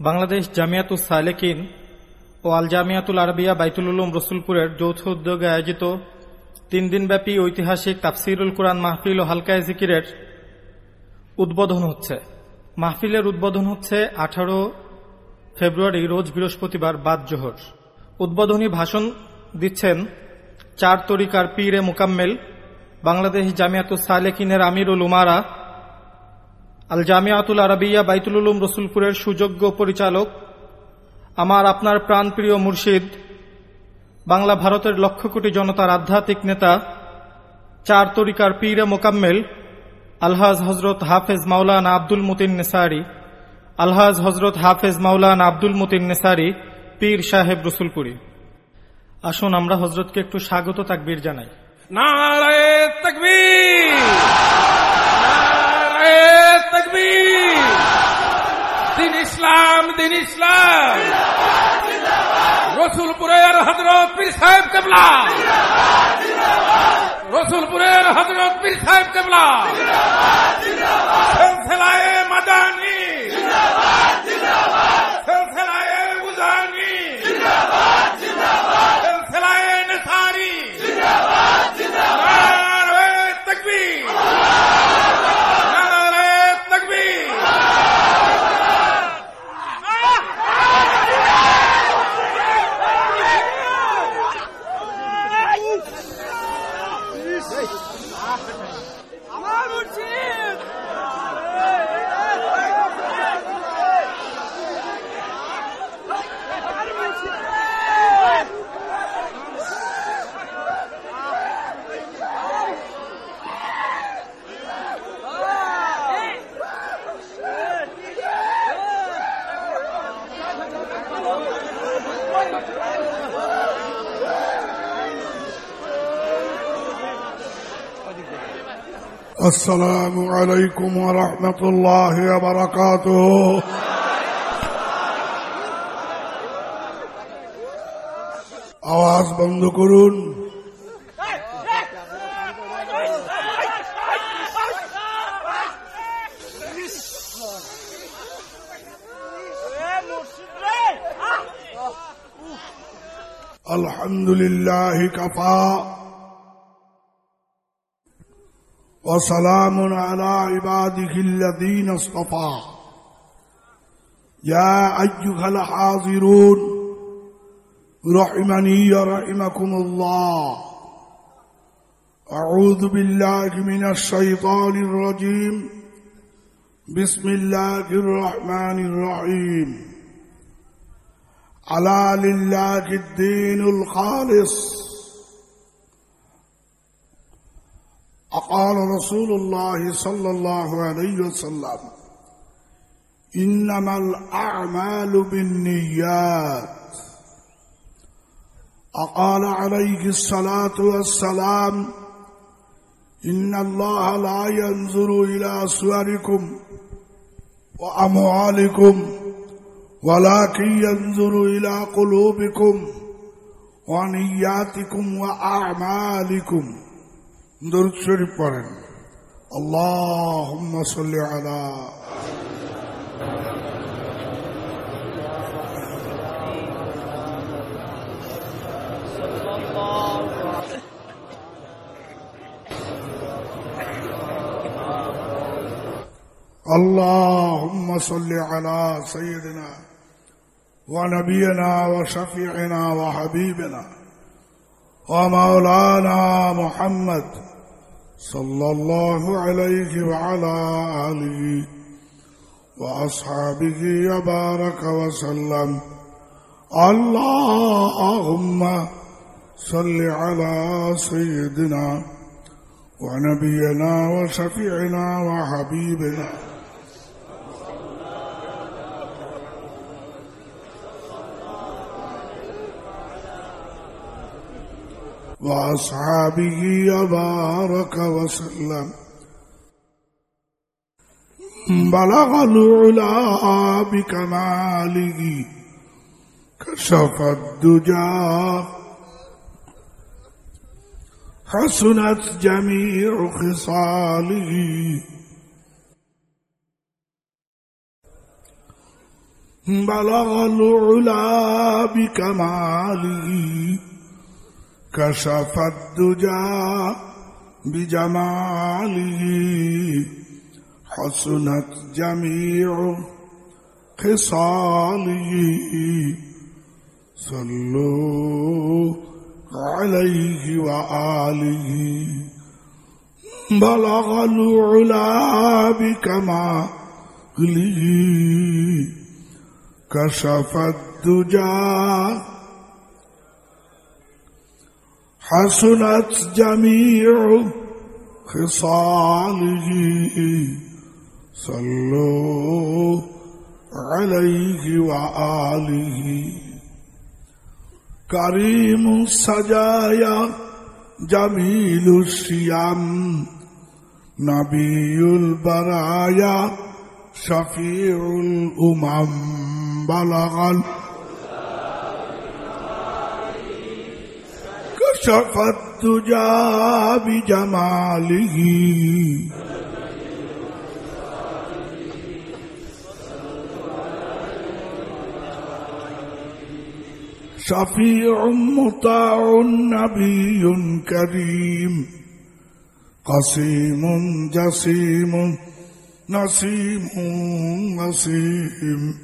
বাংলাদেশ জামিয়াতুল সালেকিন ও আল জামিয়াতুল আরবিয়া বাইতুল উলুম রসুলপুরের যৌথ উদ্যোগে আয়োজিত তিন দিনব্যাপী ঐতিহাসিক তাফসিরুল কোরআন মাহফিল ও হালকায় জিকিরের উদ্বোধন হচ্ছে। মাহফিলের উদ্বোধন হচ্ছে আঠারো ফেব্রুয়ারি, রোজ বৃহস্পতিবার বাদ জোহর। উদ্বোধনী ভাষণ দিচ্ছেন চার তরিকার পীরে মোকাম্মেল, বাংলাদেশ জামিয়াতুল সালেকিনের আমিরুল উমারা আল জামিয়াতুল আরবিয়া বাইতুল উলুম রসুলপুরের সুযোগ্য পরিচালক, আমার আপনার প্রাণপ্রিয় মুর্শিদ, বাংলা ভারতের লক্ষ কোটি জনতার আধ্যাত্মিক নেতা, চার তরিকার পীরে মোকাম্মেল, আলহাজ হজরত হাফেজ মাওলানা আব্দুল মতিন নেসারি, আলহাজ হজরত হাফেজ মাওলানা আব্দুল মতিন নেসারি, পীর সাহেব রসুলপুরি। আসুন আমরা হজরতকে একটু স্বাগত তাকবীর জানাই। দিন ইসলাম দিন ইসলাম। রসুলপুরের হজরত পীর সাহেব কেবলা। রসুলপুরের হজরত পীর সাহেব কেবলা। السلام عليكم ورحمة الله وبركاته আওয়াজ বন্ধ করুন الحمد لله كفى وسلام على عباده الذين اصطفى. يا أيها الحاضرون رحمني رحمكم الله. أعوذ بالله من الشيطان الرجيم. بسم الله الرحمن الرحيم. على لله الدين الخالص. أقال رسول الله صلى الله عليه وسلم إنما الأعمال بالنيات أقال عليه الصلاة والسلام إن الله لا ينظر إلى صوركم وأموالكم ولكن ينظر إلى قلوبكم ونياتكم وأعمالكم দরুদ শরীফ পড়েন আল্লাহুম্মা সাল্লি আলা اللهم صل على سيدنا ونبينا وشفيعنا وحبيبنا ومولانا محمد صلى الله عليه وعلى آله وأصحابه وبارك وسلم. اللهم صل على سيدنا ونبينا وشفيعنا وحبيبنا وأصحابه وبارك وسلم. بلغ العلا بكماله كشف الدجى. حسنت جميع خصاله. بلغ العلا بكماله. كشف الدجى بجماله حسنت جميع خصاله. صلوا عليه وآله. بلغ العلا بكماله. كشف الدجى حسنت جميع خصاله. صلوا عليه وآله. كريم السجايا جميل الشيام نبي البرايا شفيع الأمم بلغ كشف الدجى بجماله شفيع مطاع نبي كريم قسيم جسيم نسيم نسيم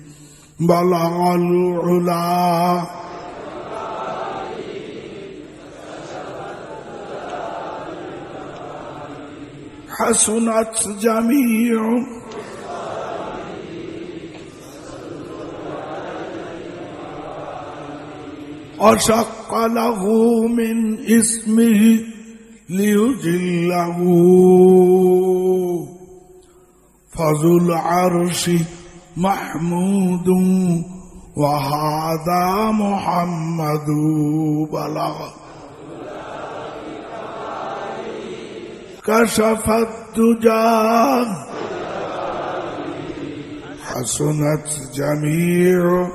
بلغ العلا حسنت جميع. أشق له من اسمه ليجله فذو العرش محمود وهذا محمد بلغ كشف الدجى حسنت جميع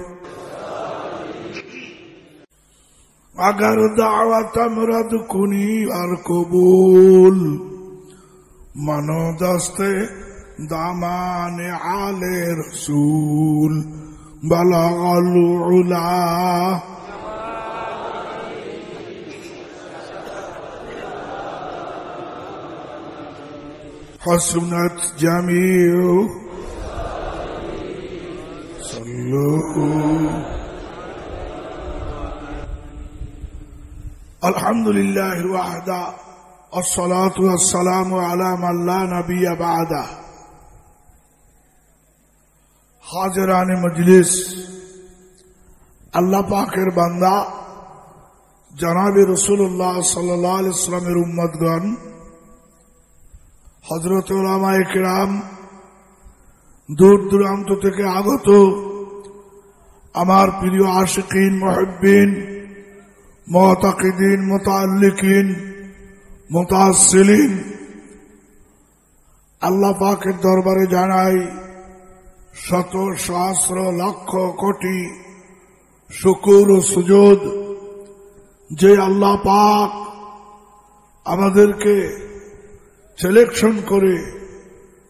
اگر دعوتم رد کنی আর কবুল মানো দস্তে দামান আলে রসুল বলগল حسنت جميع صلوا الحمد لله وحده الصلاة والسلام على من لا نبي بعده হাজরান মজলিস আল্লাহ পাকের বান্দা জনাবি রসুল্লাহ সাল্লাহ ইসলামের উম্মদগণ হজরত ওলামায় কিরাম দূর দূরান্ত থেকে আগত আমার প্রিয় আশিকিন, মহব্বিন, মতাকিদিন মোতাল্লিকিন মোতাসিলিন আল্লাহ পাকের দরবারে জানাই, শত সহস্র লক্ষ কোটি শুকুর ও সুযোগ যে আল্লাহ পাক আমাদেরকে সিলেকশন করে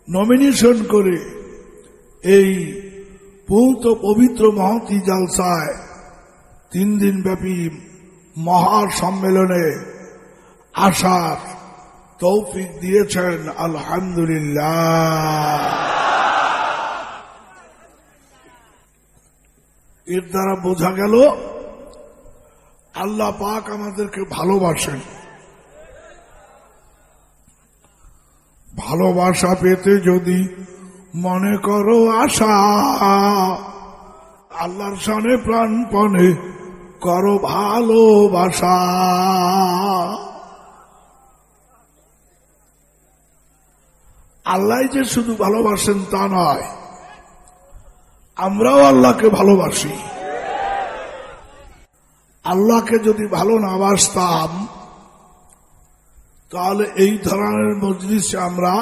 নমিনেশন করে এই পৌত পবিত্র মহতি জালসায় তিন দিন ব্যাপী মহা সম্মেলনে আসার তৌফিক দিয়েছেন আলহামদুলিল্লাহ। এর দ্বারা বোঝা গেল, আল্লাহ পাক আমাদেরকে ভালোবাসেন। ভালোবাসা পেতে যদি মনে করো আশা, আল্লাহর সানে প্রাণপণে করো ভালোবাসা। আল্লাহ যে শুধু ভালোবাসেন তা নয়, আমরাও আল্লাহকে ভালোবাসি। আল্লাহকে যদি ভালো না বাসতাম তাহলে এই ধরনের মজলিসে আমরা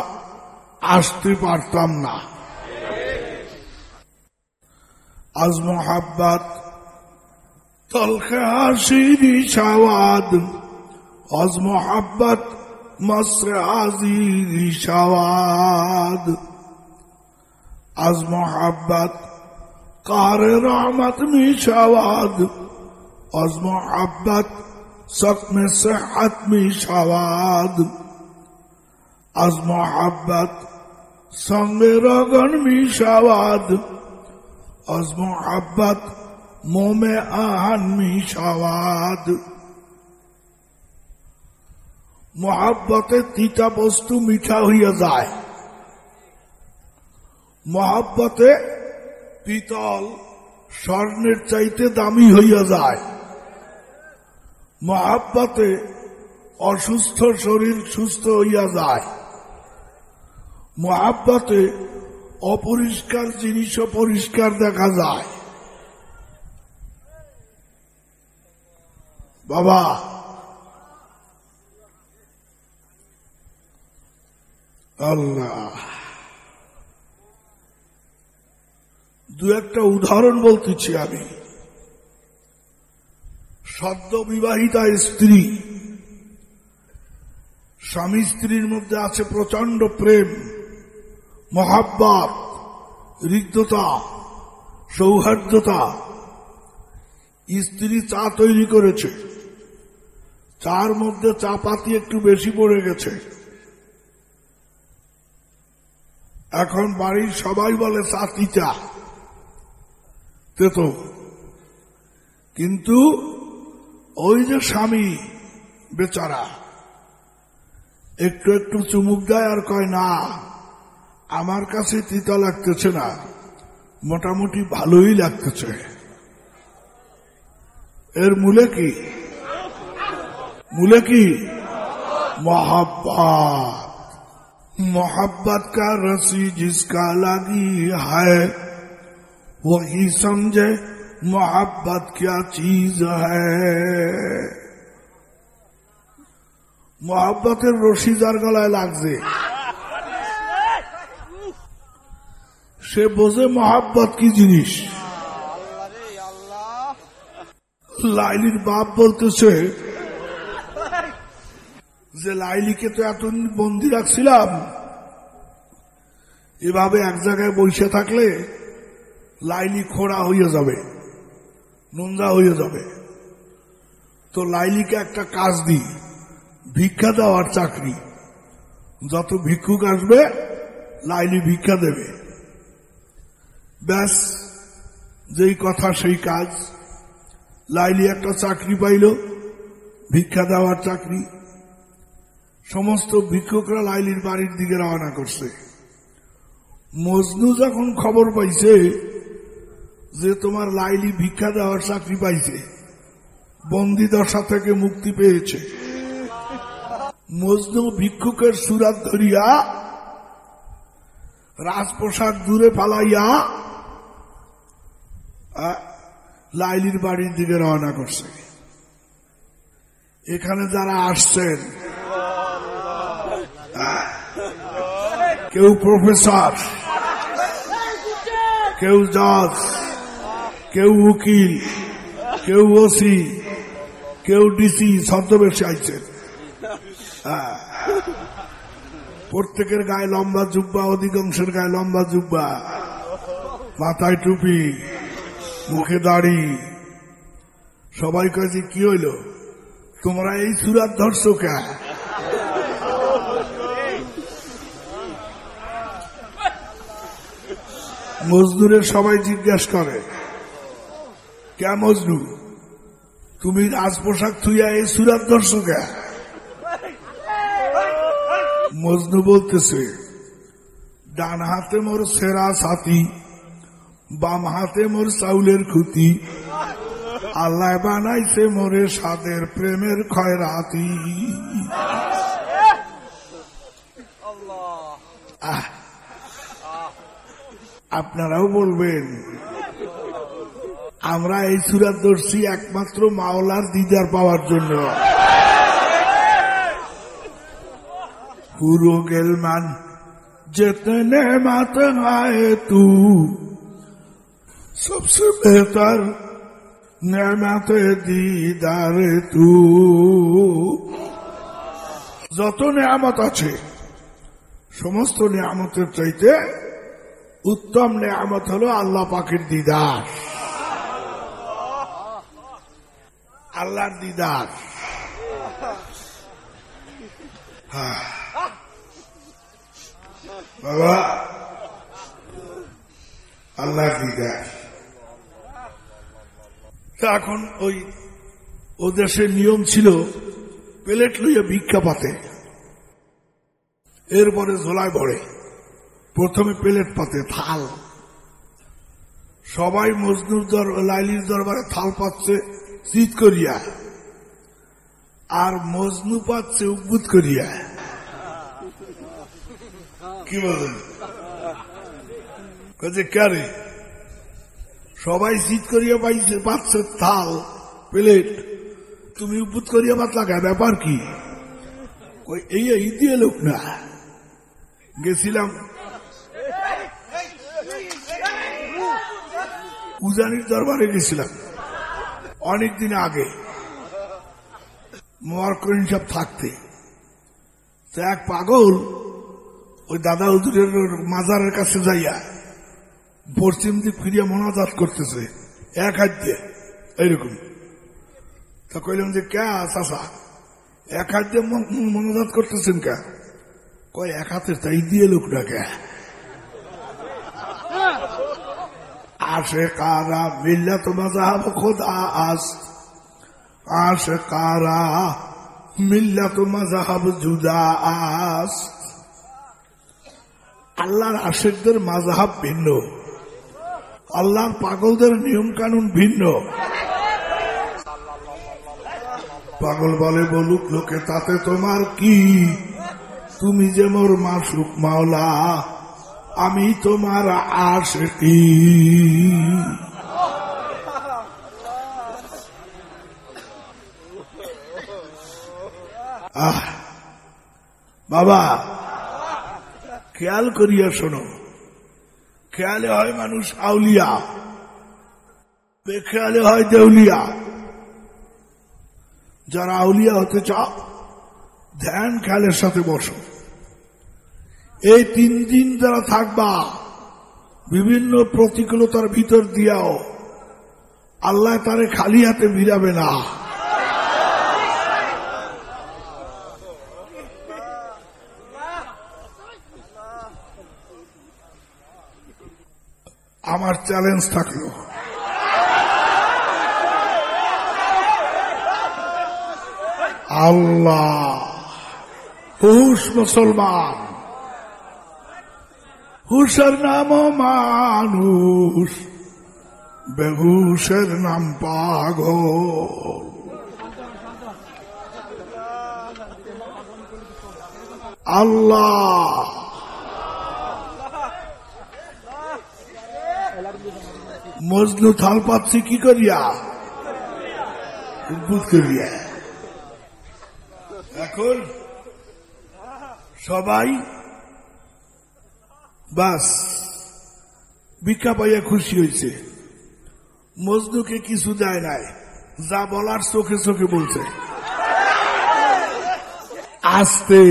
আসতে পারতাম না। আজ মোহাব্বাত তলকে হাসিরি সাওয়াদ আজ মোহাব্বাত, মসরে আজিরি সাওয়াদ আজ মোহাব্বাত, কার রহমত মিশাওয়াদ আজ মোহাব্বাত চকমে আত্মি সবাদ আজ মহাব্বাত সঙ্গে রগন মিশাবাদ অজম আব্বাত মোমে আহান মিশাবাদ মহাব্বতে তিতা বস্তু মিঠা হইয়া যায় মহাব্বতে পিতল স্বর্ণের চাইতে দামি হইয়া যায় মহাব্বতে অসুস্থ শরীর সুস্থ হইয়া যায়। মহাব্বতে অপরিষ্কার জিনিসও পরিষ্কার দেখা যায়। বাবা, আল্লাহ। দু একটা উদাহরণ বলতেছি আমি। সদ্য বিবাহিতা স্ত্রী। স্বামী স্ত্রীর মধ্যে আছে প্রচণ্ড প্রেম, মহাব্বাত রিক্ততা সৌহার্দ্যতা। স্ত্রী চা তৈরি করেছে। চার মধ্যে চা পাতি একটু বেশি পড়ে গেছে। এখন বাড়ির সবাই বলে, চা তেতো। কিন্তু ওই যে স্বামী বেচারা একটু একটু চুমুক দেয় আর কয় না আমার কাছে তিতা লাগতেছে না মোটামুটি ভালোই লাগতেছে এর মূলে কি মূলে কি मोहब्बत मोहब्बत का रसी जिसका लगी है वही समझे मोहब्बत क्या चीज है মোহাব্বতের রশি যার গলায় লাগছে সে বোঝে মহাব্বত কি জিনিস লাইলির বাপ বলতেছে যে লাইলিকে তো এতদিন বন্দি রাখছিলাম এভাবে এক জায়গায় বসে থাকলে লাইলি খোড়া হইয়া যাবে নোংরা হয়ে যাবে। তো লাইলিকে একটা কাজ দিই, ভিক্ষা দেওয়ার চাকরি। যত ভিক্ষুক আসবে, লাইলি ভিক্ষা দেবে। ব্যাস, যেই কথা সেই কাজ। লাইলি একটা চাকরি পাইল, ভিক্ষা দেওয়ার চাকরি। সমস্ত ভিক্ষুকরা লাইলির বাড়ির দিকে রওনা করছে। মজনু যখন খবর পাইছে যে তোমার লাইলি ভিক্ষা দেওয়ার চাকরি পাইছে বন্দি দশা থেকে মুক্তি পেয়েছে। মজনু ভিক্ষুকের সুরাত ধরিয়া রাজপ্রসাদ দূরে পালাইয়া লাইলির বাড়ির দিকে রওনা করছে। এখানে যারা আসছেন কেউ প্রফেসর, কেউ জজ কেউ উকিল, কেউ ওসি, কেউ ডিসি, ছদ্মবেশে আইছেন হ্যাঁ। প্রত্যেকের গায়ে লম্বা জুব্বা, অধিকাংশের গায়ে লম্বা জুব্বা। মাথায় টুপি, মুখে দাড়ি। সবাই কাছে কি হইল? তোমরা এই সুরাত ধরছো কে? মজদুরের সবাই জিজ্ঞাসা করে কে মজনু? তুমি রাজ পোশাক থুইয়া এই সুরাত ধরছো কে? মজনু বলতেছে, ডান হাতে মোর সেরা সাথী বাম হাতে মোর চাউলের খুতি আল্লাহ বানাইছে মোরে সাদের প্রেমের খয়রাতি। আপনারাও বলবেন আমরা এই সুরাত দর্শি একমাত্র মাওলার দিদার পাওয়ার জন্য। পুরো গেলমান যেতনে মাত হায় তু। সবসে বেতার নেমাত দিদার তু। যত নেয়ামত আছে, সমস্ত নেয়ামতের চাইতে উত্তম নেয়ামত হলো আল্লাহ পাখির দিদার। আল্লাহর দিদার। বাবা, আল্লাহর দিদার। এখন ওই ও দেশের নিয়ম ছিল প্লেট লইয়া ভিক্ষা পাতে। এরপরে ঝোলায় পড়ে। প্রথমে প্লেট পাতে, থাল। সবাই মজনুর দর লাইলির দরবারে থাল পাচ্ছে। শীত করিয়া। আর মজনু পাচ্ছে উদ্ভুত করিয়া। কি বলেন? ক্যারে সবাই শীত করিয়া পাইছে, পাচ্ছে থাল, প্লেট। তুমি উদ্ভুত করিয়া পাত লাগা ব্যাপার কি? এই দিয়ে লোক না? গেছিলাম। উজানির দরবারে গেছিলাম। অনেক দিন আগে মোয়ার করিম সব থাকতে। তো এক পাগল ওই দাদা হুজুরের মাজারের কাছে যাইয়া পশ্চিম দিক ফিরিয়া মনাজাত করতেছে, এক হাত দিয়ে, এইরকম। তা কইলাম যে, কে চাষা এক হাত দিয়ে মন- মনাজাত করতেছেন কে? কয়, এক হাতের তাই দিয়ে লোকটা কে আসে কারা মিল্লাত মজাহাব খোদা আস। আসে কারা মিল্লাত মজাহাব জুদা আস। আল্লাহর আশেকদের মাজাহাব ভিন্ন। আল্লাহর পাগলদের নিয়ম কানুন ভিন্ন। পাগল বলে, বলুক লোকে, তাতে তোমার কি? তুমি যে মোর মাসুক মাওলা। আমি তোমার আশেকি। আহ, বাবা, খেয়াল করিয়া শোনো। খেয়ালে হয় মানুষ আউলিয়া, বেখেয়ালে হয় দেউলিয়া। যারা আউলিয়া হতে চাও, ধ্যান খেয়ালের সাথে বসো। এই তিন দিন যারা থাকবা, বিভিন্ন প্রতিকূলতার ভিতর দিয়াও, আল্লাহ তারে খালি হাতে ভিড়াবে না। আমার চ্যালেঞ্জ থাকল। আল্লাহ পুরুষ মুসলমান। হুশের নাম মানুষ। বেহুশের নাম পাগল। আল্লাহ। মজনু থাল পাচ্ছি কি করিয়া? উদ্ভুত করিয়া। এখন সবাই বাস, ভিক্ষা পাইয়া খুশি হয়েছে মজনুকে কিছু দেয় নাই, যা বলার চোখে চোখে বলছে। আসতে,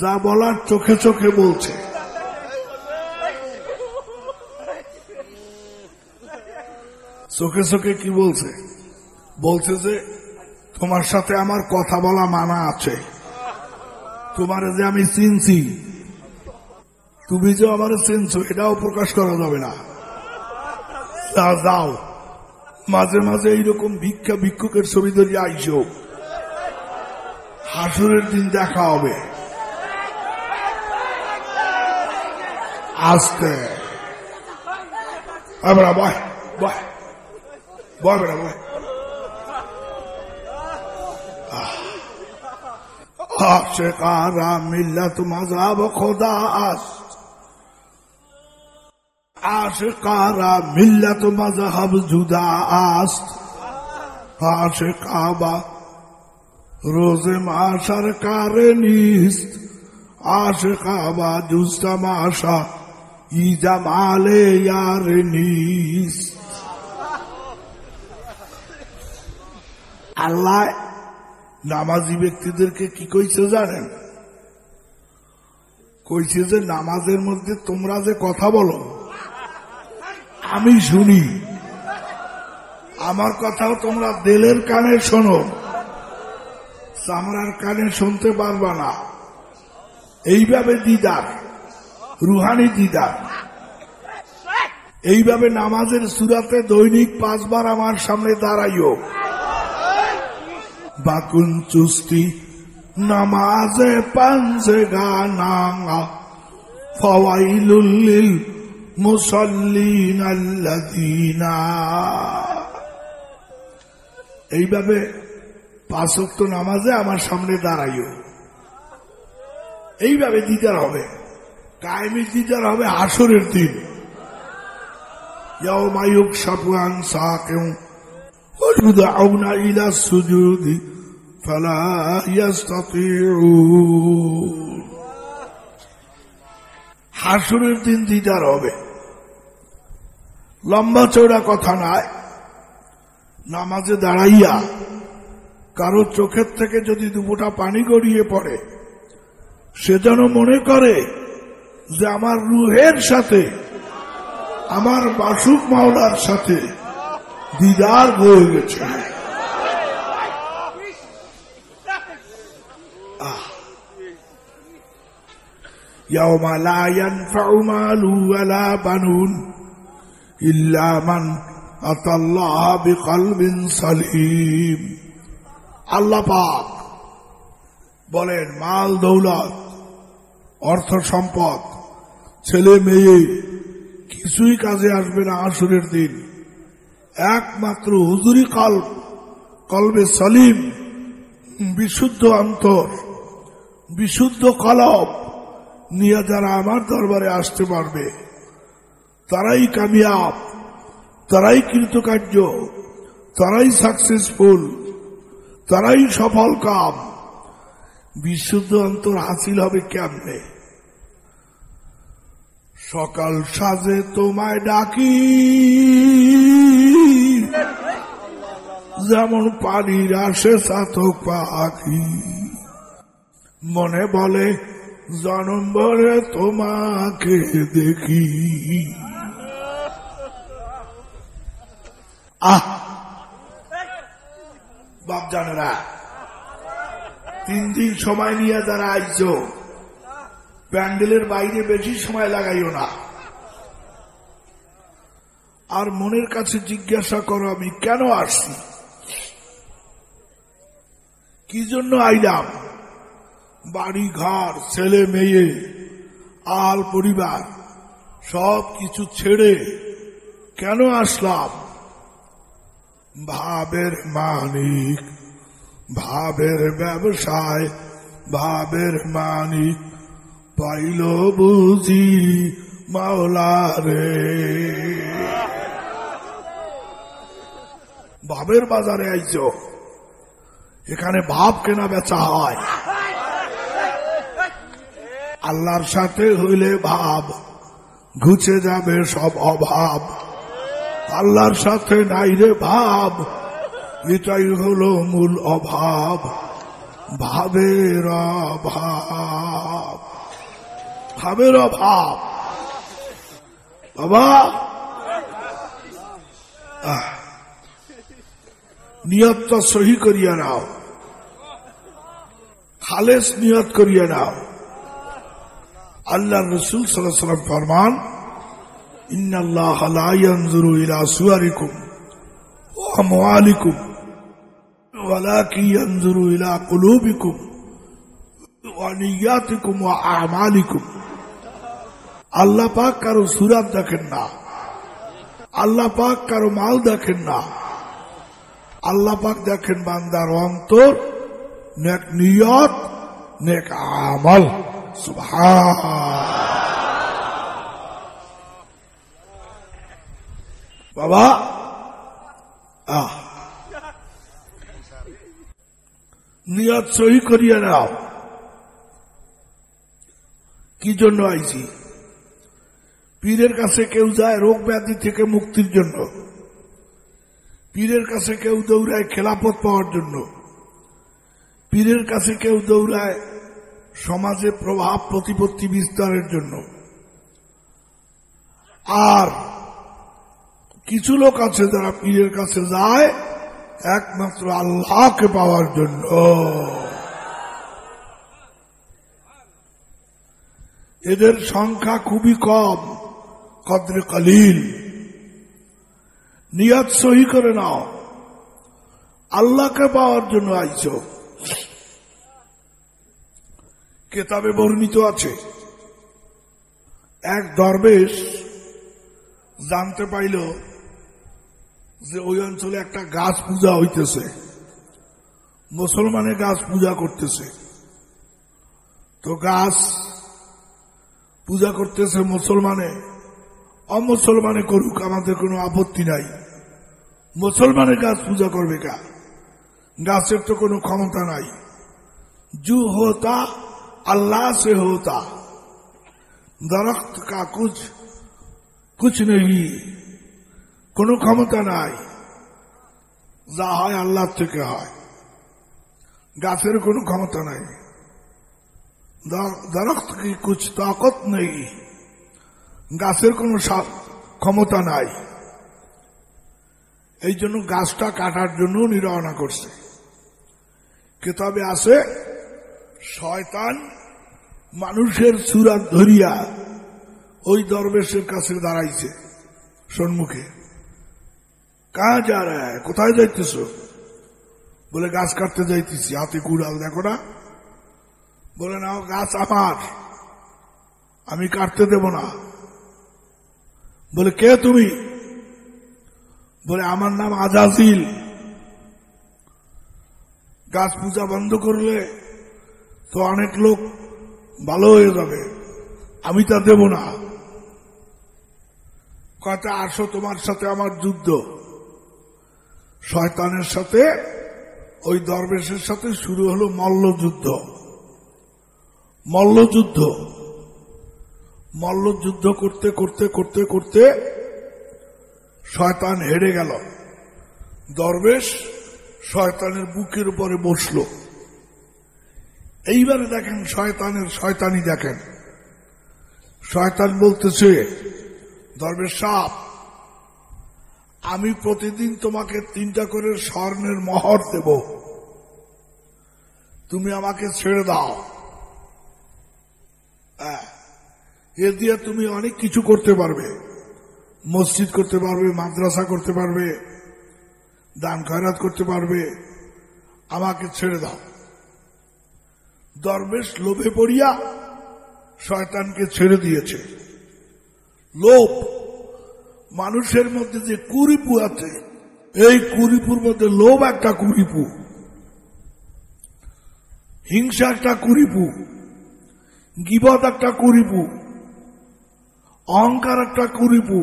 যা বলার চোখে চোখে বলছে। চোখে চোখে কি বলছে? বলছে যে, তোমার সাথে আমার কথা বলা মানা আছে। তোমার যে আমি চিনছি তুমি যে আমার চিনছো, এটাও প্রকাশ করা যাবে না। যাও। মাঝে মাঝে এইরকম ভিক্ষা ভিক্ষুকের ছবি ধরিয়ে আইসো। হাসুরের দিন দেখা হবে। আসতে। বেড়া বয় বয় বয় বেড়া বয় আশেকারা মিল্লাত মাজাব খোদা আস আশেকারা মিল্লাত মাজাহাব জুদা আস আশেকাবা রোজে মাসার কারে নিস্ত। আশেকাবা জুস্তা মাসা ইজামালে ইয়ার নিস্ত। আল্লাহ নামাজি ব্যক্তিদেরকে কি কইছে জানেন? কইছে যে নামাজের মধ্যে তোমরা যে কথা বলো আমি শুনি। আমার কথাও তোমরা দেলের কানে শোনো। চামড়ার কানে শুনতে পারবা না। এইভাবে দিদার, রুহানি দিদার। এইভাবে নামাজের সুরাতে দৈনিক পাঁচবার আমার সামনে দাঁড়াইও। বাকুন চুস্তি, নামাজে পাঞ্জে গা গানা ফওয়াইলুল্লিল মুসল্লিন আল্লাদিনা এইভাবে পাঁচক্ত নামাজে আমার সামনে দাঁড়াইও। এইভাবে দিদার হবে। কায়েমি দিদার হবে আসরের দিন। সা হাসুরের দিন দিদার হবে। লম্বা চৌড়া কথা নয় নামাজে দাঁড়াইয়া কারো চোখের থেকে যদি দুপুটা পানি গড়িয়ে পড়ে সে যেন মনে করে যে আমার রুহের সাথে আমার বাসুক মাওলার সাথে দিদার হয়ে গেছে يوم لا ينفع مال ولا بنون ইল্লামান সালিম। বলেন, মাল দৌলত, অর্থ সম্পদ, ছেলে মেয়ে, কিছুই কাজে আসবে না আসরের দিন। একমাত্র হুজুরি কাল কলবে সলিম, বিশুদ্ধ অন্তর, বিশুদ্ধ কলব নিয়ে যারা আমার দরবারে আসতে পারবে। তারাই কামিয়াব, তারাই কৃতকার্য, তারাই সাকসেসফুল তারাই সফল কাম। বিশুদ্ধ অন্তর হাসিল হবে কেমনে? সকাল সাজে তোমায় ডাকি। যেমন পানির আসে সাতক পাখি। মনে বলে, জনম ভরে তোমাকে দেখি। আহ! বাপ জানেরা তিন দিন সময় নিয়ে যারা আইছো, প্যান্ডেলের বাইরে বেশি সময় লাগাইও না। আর মনের কাছে জিজ্ঞাসা করো, আমি কেন আসছি? কি জন্য আইলাম? বাড়ি ঘর ছেলে, মেয়ে, আল পরিবার সব কিছু ছেড়ে কেন আসলাম? ভাবের মানিক, ভাবের ব্যবসায় ভাবের মানিক, পাইল বুঝি মাওলা রে। ভাবের বাজারে আইছ, এখানে ভাব কেনা বেচা হয়। আল্লাহর সাথে হইলে ভাব, ঘুচে যাবে সব অভাব। আল্লাহর সাথে নাই রে ভাব। এটাই হলো মূল অভাব। ভাবের অভাব। ভাবের অভাব। বাবা। আহ, নিয়ত সহি করিয়া নাও। খালেস নিয়ত করিয়া নাও। আল্লাহ রসুল সাল্লাম ফরমান ইন্নাল্লাহ লা ইয়ানজুরু ইলা সুয়ারিকুম ওয়া আমওয়ালিকুম ওয়ালাকিন ইয়ানজুরু ইলা কুলুবিকুম ওয়া নিয়াতিকুম ওয়া আমালিকুম আল্লাহ পাক কারও সুরাত দেখেন না, আল্লাহ পাক কারও মাল দেখেন না, আল্লাহ পাক দেখেন বান্দার অন্তর নেক নিয়ত, নেক আমল। সুবহান। বাবা। আহ। নিয়ত সহি করিয়া নাও। কি জন্য আইছি? পীরের কাছে কেউ যায় রোগ ব্যাধি থেকে মুক্তির জন্য। পীরের কাছে কেউ দৌড়ায় খেলাপথ পাওয়ার জন্য। পীরের কাছে কেউ দৌড়ায় সমাজে প্রভাব প্রতিপত্তি বিস্তারের জন্য। আর কিছু লোক আছে যারা পীরের কাছে যায় একমাত্র আল্লাহকে পাওয়ার জন্য। এদের সংখ্যা খুবই কম, কদ্রে কালিল। নিয়াত সহি করে নাও। আল্লাহকে পাওয়ার জন্য আইছ। কেতাবে বর্ণিত আছে, এক দরবেশ জানতে পাইল যে ওই অঞ্চলে একটা গাছ পূজা হইতেছে। মুসলমানের গাছ পূজা করতেছে। তো গাছ পূজা করতেছে মুসলমানে। অমুসলমানে করুক, আমাদের কোনো আপত্তি নাই। মুসলমানের গাছ পূজা করবে কা? গাছের তো কোনো ক্ষমতা নাই। জু হতা, আল্লাহ সে হতা। দরখত কা, কুছ কুছ নেই কোনো ক্ষমতা নাই। যা হয় আল্লাহর থেকে হয়। গাছের কোনো ক্ষমতা নাই। দরখত কি কুছ তাকত নেই। গাছের কোনো ক্ষমতা নাই। এই জন্য গাছটা কাটার জন্য নিরাহনা করছে। কেতাবে আছে, শয়তান মানুষের চূড়া ধরিয়া ওই দরবেশের কাছে দাঁড়াইছে, সম্মুখে। কাহা যা রা কোথায় যাইতেছ? বলে গাছ কাটতে যাইতেছি। হাতে কুড়াল দেখো না? বলে না গাছ আমার। আমি কাটতে দেব না। বলে, কে তুমি? বলে, আমার নাম আজাজিল। গাছ পূজা বন্ধ করলে তো অনেক লোক ভালো হয়ে যাবে। আমি তা দেব না। কয়টা আসো তোমার সাথে আমার যুদ্ধ। শয়তানের সাথে, ওই দরবেশের সাথে শুরু হলো মল্লযুদ্ধ। মল্লযুদ্ধ। মল্লযুদ্ধ করতে করতে করতে করতে শয়তান হেরে গেল। দরবেশ শয়তানের বুকের উপরে বসল। এইবারে দেখেন শয়তানের শয়তানি দেখেন। শয়তান বলতেছে, দরবেশ সাপ আমি প্রতিদিন তোমাকে তিনটা করে স্বর্ণের মহর দেব। তুমি আমাকে ছেড়ে দাও। হ্যাঁ, এ দিয়ে তুমি অনেক কিছু করতে পারবে। মসজিদ করতে পারবে মাদ্রাসা করতে পারবে দান খয়রাত করতে পারবে। আমাকে ছেড়ে দাও। দরবেশ লোভে পড়িয়া শয়তানকে ছেড়ে দিয়েছে। লোভ মানুষের মধ্যে যে কুরিপু আছে, এই কুরিপুর মধ্যে লোভ একটা কুরিপু হিংসা একটা কুরিপু গিবত একটা কুরিপু অহংকার একটা কুরিপু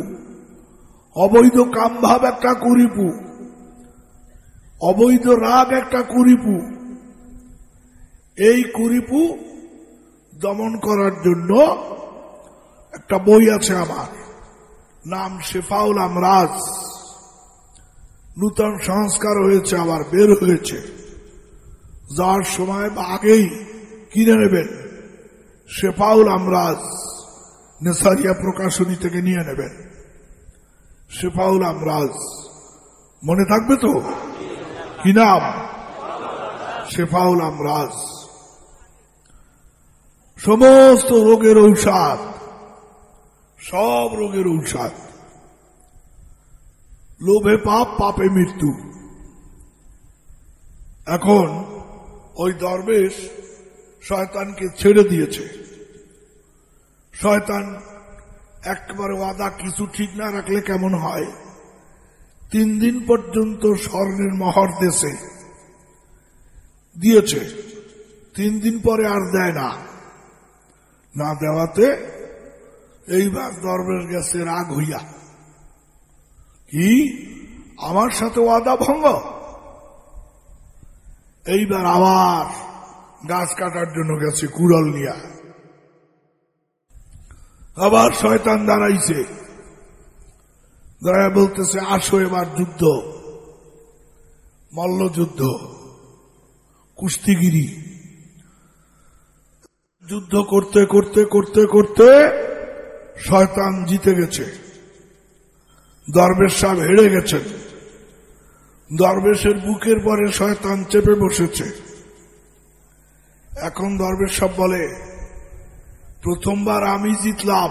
অবৈধ কামভাব একটা কুরিপু অবৈধ রাগ একটা কুরিপু এই কুরিপু দমন করার জন্য একটা বই আছে আমার। নাম শেফাউল আমরাজ। নূতন সংস্কার হয়েছে, আবার বের হয়েছে। যার সময় বা আগেই কিনে নেবেন? শেফাউল আমরাজ নেসারিয়া প্রকাশনী থেকে নিয়ে নেবেন। শেফাউল আমরাজ, মনে থাকবে তো? কি নাম? শেফাউল আমরাজ। সমস্ত রোগের ঔষধ সব রোগের ঔষধ। লোভে পাপ, পাপে মৃত্যু। এখন ওই দরবেশ শয়তানকে ছেড়ে দিয়েছে। শয়তান একবারে ওয়াদা কিছু ঠিক না রাখলে কেমন হয়? তিন দিন পর্যন্ত স্বর্ণের মহর দেশে। দিয়েছে। তিন দিন পরে আর দেয় না। না দেওয়াতে এইবার দরবেশ গেছে রাগ হইয়া। কি? আমার সাথে ওয়াদা ভঙ্গ? এইবার আবার গাছ কাটার জন্য গেছে কুড়াল নিয়া। আবার শয়তান দাঁড়াইছে। দাঁড়ায় বলতেছে, আসো এবার যুদ্ধ। মল্লযুদ্ধ। কুস্তিগিরি। যুদ্ধ করতে করতে করতে করতে শয়তান জিতে গেছে। দরবেশ সাহেব হেরে গেছেন। দরবেশের বুকের পরে শয়তান চেপে বসেছে। এখন দরবেশ সাহেব বলে, প্রথমবার আমি জিতলাম,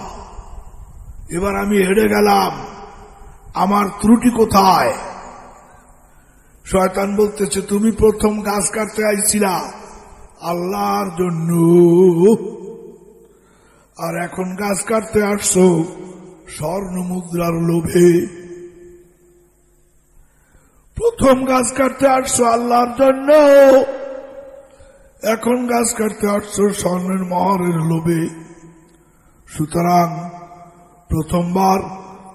এবার আমি হেরে গেলাম। আমার ত্রুটি কোথায়? শয়তান বলতেছে, তুমি প্রথম গাছ কাটতে আইছিলা, আল্লাহর জন্য। আর এখন গাছ কাটতে আসছো, স্বর্ণ মুদ্রার লোভে। প্রথম গাছ কাটতে আসছো আল্লাহর জন্য। এখন গাছ কাটতে আসছো স্বর্ণের মহরের লোভে। সুতরাং প্রথমবার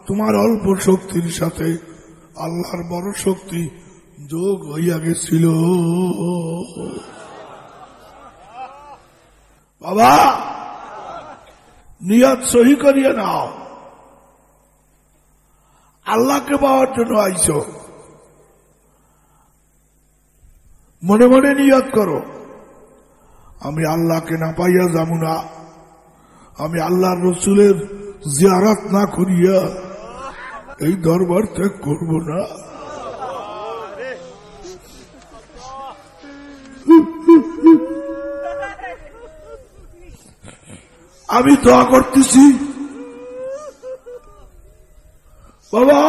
তোমার অল্প শক্তির সাথে আল্লাহর বড় শক্তি যোগ হইয়া গেছিল। বাবা! নিয়ত সহি করিয়ে নাও। আল্লাহকে পাওয়ার জন্য আইস মনে মনে নিয়ত করো। আমি আল্লাহকে না পাইয়া যাব না। আমি আল্লাহর রসুলের জিয়ারাত না করিয়া এই দরবার ত্যাগ করব না। আমি দোয়া করতেছি। বাবা,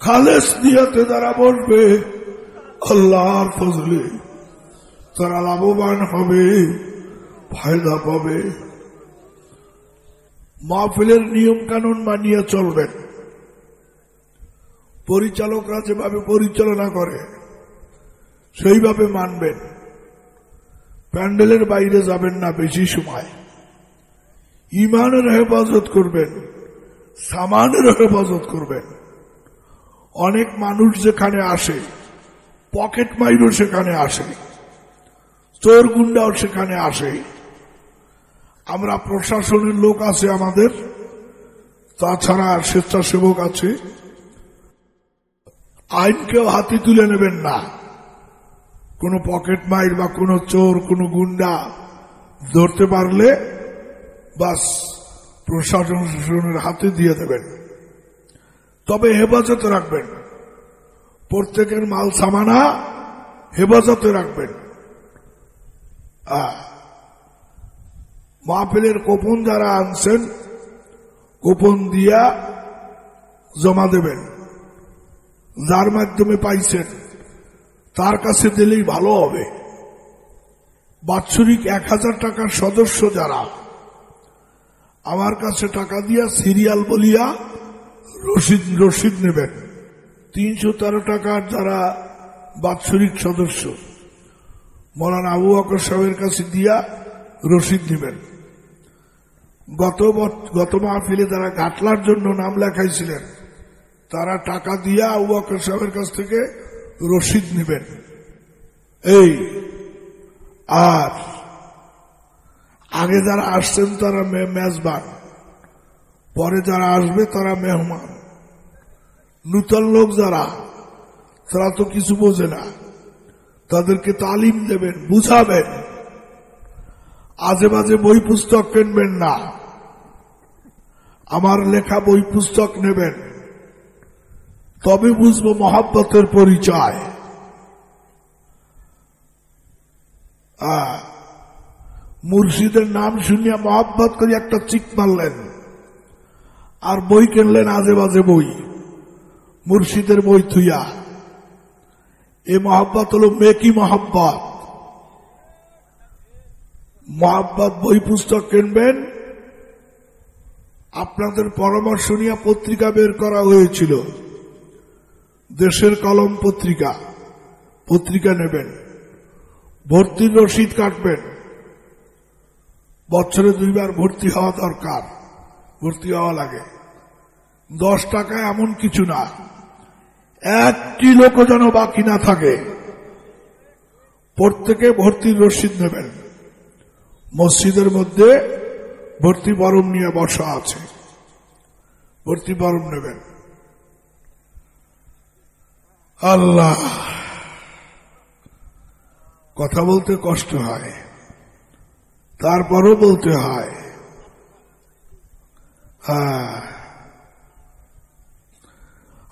খালেস নিয়তে তারা বলবে, আল্লাহর ফজলে তারা লাভবান হবে, ফায়দা পাবে। মাহফিলের নিয়ম কানুন মানিয়ে চলবেন পরিচালকরা যেভাবে পরিচালনা করে, সেইভাবে মানবেন। প্যান্ডেলের বাইরে যাবেন না বেশি সময়। ইমানের হেফাজত করবেন সামানের হেফাজত করবেন অনেক মানুষ যেখানে আসে, পকেট মাইরও সেখানে আসে, চোর গুন্ডাও সেখানে আসে। আমরা প্রশাসনের লোক আছে আমাদের, তাছাড়া স্বেচ্ছাসেবক আছে। আইনকেও হাতি তুলে নেবেন না। কোনো পকেট মাইর বা কোনো চোর, কোনো গুন্ডা ধরতে পারলে বাস প্রশাসনের হাতে দিয়ে দেবেন। তবে হেফাজতে রাখবেন। প্রত্যেকের মাল সামানা হেফাজতে রাখবেন। মাহফিলের কোপন যারা আনছেন কোপন দিয়া জমা দেবেন। যার মাধ্যমে পাইছেন, তার কাছে দিলেই ভালো হবে। বাৎসরিক এক হাজার টাকার সদস্য যারা আমার কাছে টাকা দিয়া সিরিয়াল বলিয়া রসিদ রসিদ নেবেন তিনশো তেরো টাকার যারা বাৎসরিক সদস্য। মরান আবু আকর সাহেবের কাছে দিয়া রসিদ নেবেন। গত গত মাহফিলে তারা গাটলার জন্য নাম লেখাইছিলেন, তারা টাকা দিয়া আবু আকর সাহেবের কাছ থেকে রসিদ নেবেন। এই, আর আগে যারা আসছেন তারা মেজবান। পরে যারা আসবে তারা মেহমান। নূতন লোক যারা, তারা তো কিছু বোঝে না। তাদেরকে তালিম দেবেন, বুঝাবেন। আজে বাজে বই পুস্তক কিনবেন না। আমার লেখা বই পুস্তক নেবেন। তবে বুঝব মহাব্বতের পরিচয়। মুর্শিদের নাম শুনিয়া মহাব্বত করে একটা চিক মারলেন। আর বই কিনলেন আজে বাজে বই। মুর্শিদের বই থুইয়া। এ মহাব্বত হল মেকি মহাব্বত। মহাব্বত বই পুস্তক কিনবেন। আপনাদের পরামর্শ নিয়ে পত্রিকা বের করা হয়েছিল। দেশের কলম পত্রিকা। পত্রিকা নেবেন। ভর্তির রসিদ কাটবেন। বছরে দুইবার ভর্তি হওয়া দরকার। ভর্তি হওয়া লাগে। দশ টাকা এমন কিছু না। একটি লোক যেন বাকি না থাকে। প্রত্যেকে ভর্তির রসিদ নেবেন। মসজিদের মধ্যে ভর্তি বরম নিয়ে বসা আছে। ভর্তি বরম নেবেন। আল্লাহ! কথা বলতে কষ্ট হয়। তারপরও বলতে হয়। হ্যাঁ।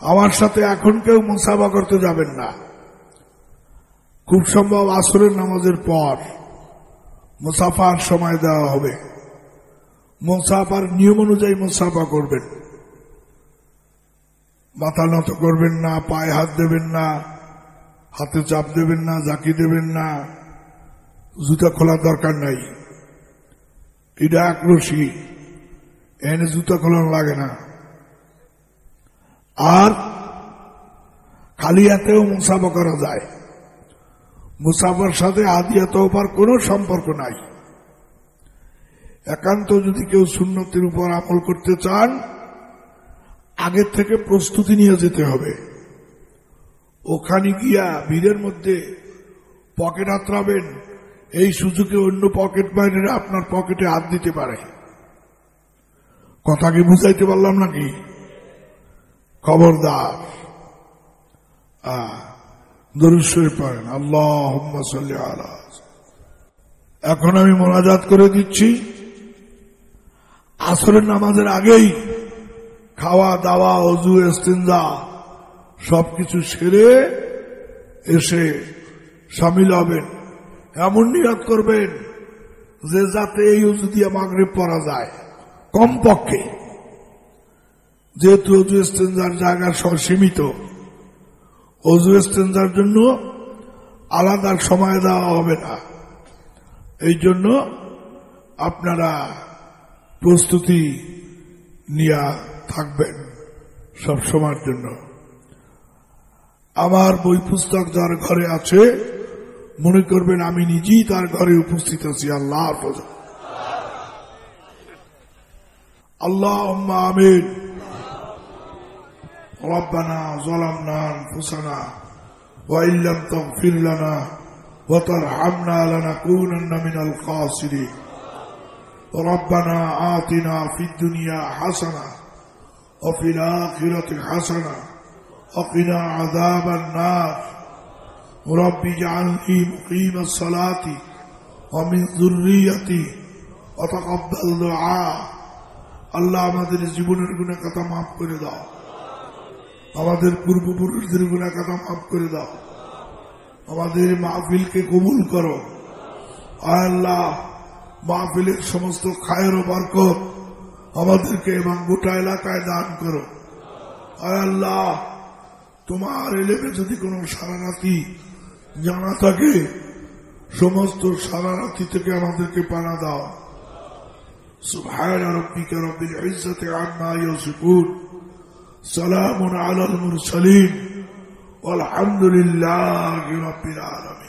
আমার সাথে এখন কেউ মুসাফা করতে যাবেন না। খুব সম্ভব আসরের নামাজের পর মুসাফার সময় দেওয়া হবে। মুসাফার নিয়ম অনুযায়ী মুসাফা করবেন। মাথা নত করবেন না, পায়ে হাত দেবেন না, হাতে চাপ দেবেন না জাকি দেবেন না। জুতা খোলার দরকার নাই। এটা আক্রোশী এনে জুতা খোলানো লাগে না। আর খালি হাতেও মুসাফা করা যায়। মুসাফার সাথে আদিয়া তোপার কোনো সম্পর্ক নাই। একান্ত যদি কেউ সুন্নতির উপর আমল করতে চান আগের থেকে প্রস্তুতি নিয়ে যেতে হবে। ওখানে গিয়া ভিড়ের মধ্যে পকেট হাতরাবেন এই সুযোগে অন্য পকেট বাইরে আপনার পকেটে হাত দিতে পারে। কথা কি বুঝাইতে পারলাম নাকি? খবরদার। দরুশ্বরী পড়েন। আল্লাহ আলা এখন আমি মোনাজাত করে দিচ্ছি। আসরের নামাজের আগেই খাওয়া, দাওয়া, অজু এস্তিন্দা সবকিছু সেরে এসে সামিল হবেন। এমন নিয়াদ করবেন যে যাতে এই উজু দিয়ে মাগরীব পড়া যায়। কমপক্ষে। যেহেতু অজু এস্তেঞ্জার জায়গা সীমিত অজু এস্তেঞ্জার জন্য আলাদা সময় দেওয়া হবে না। এই জন্য আপনারা প্রস্তুতি নিয়ে থাকবেন সব সময়ের জন্য। আমার বই পুস্তক যার ঘরে আছে মনে করবেন আমি নিজেই তার ঘরে উপস্থিত আছি আল্লাহ আল্লাহ আমিন ربنا ظلمنا أنفسنا وإن لم تغفر لنا وترحمنا لنكونن من الخاسرين ربنا آتنا في الدنيا حسنة وفي الآخرة حسنة وقنا عذاب النار رب اجعلني مقيم الصلاة ومن ذريتي وتقبل دعاء আল্লাহ আমাদের জীবনের গুণে কথা মাফ করে দাও আমাদের পূর্বপুরুষদের গুণা কথা মাফ করে দাও আমাদের মাহফিলকে কবুল করো আল্লাহ মাহফিলের সমস্ত খায়ের ও বরকত আমাদেরকে এবং গোটা এলাকায় দান করো আল্লাহ তোমার এলেমে যদি কোনো সারারাতি জানা থাকে সমস্ত সারারাতি থেকে আমাদেরকে পানা দাও سبحان ربك رب العزة عما يصفون سلام على المرسلين والحمد لله رب العالمين